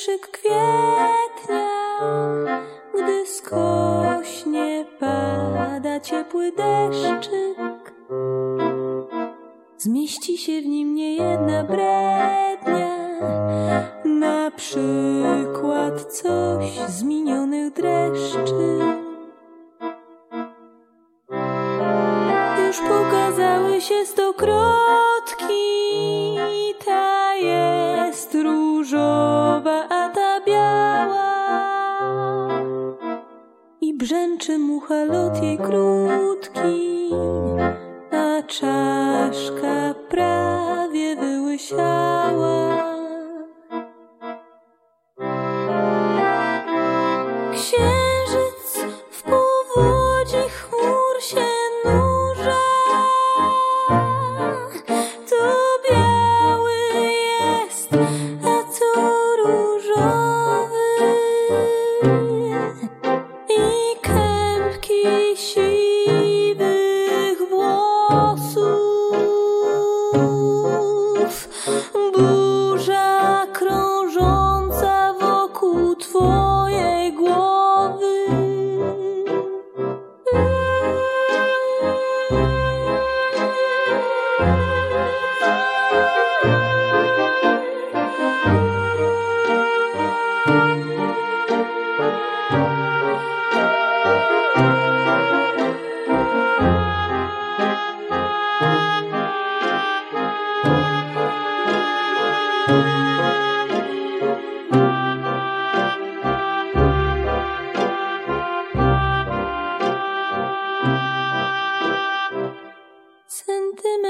Koszyk kwietnie, gdy skośnie pada ciepły deszczyk. Zmieści się w nim niejedna brednia, na przykład coś z minionych dreszczy. Już pokazały się stokrotki. Brzęczy mucha lot jej krótki, a czaszka she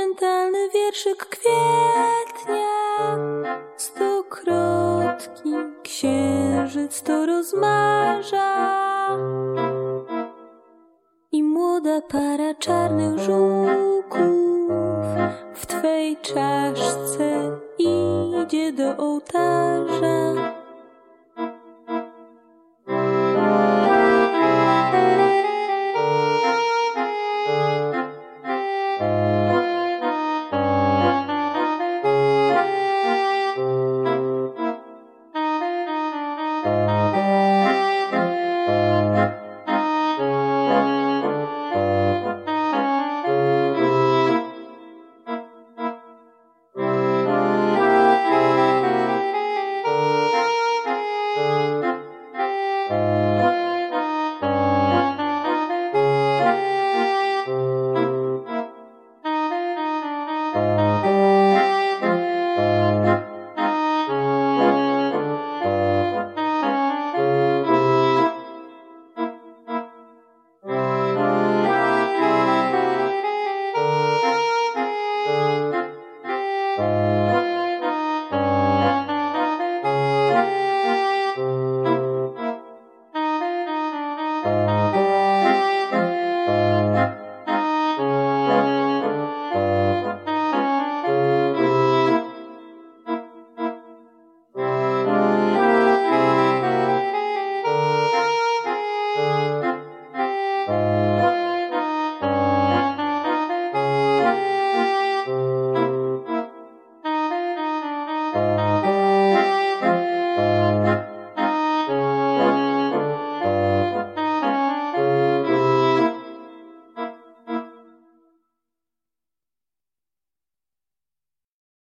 Sentymentalny wierszyk kwietnia, stokrotki, księżyc to rozmarza. I młoda para czarnych żółków w twej czaszce idzie do ołtarza.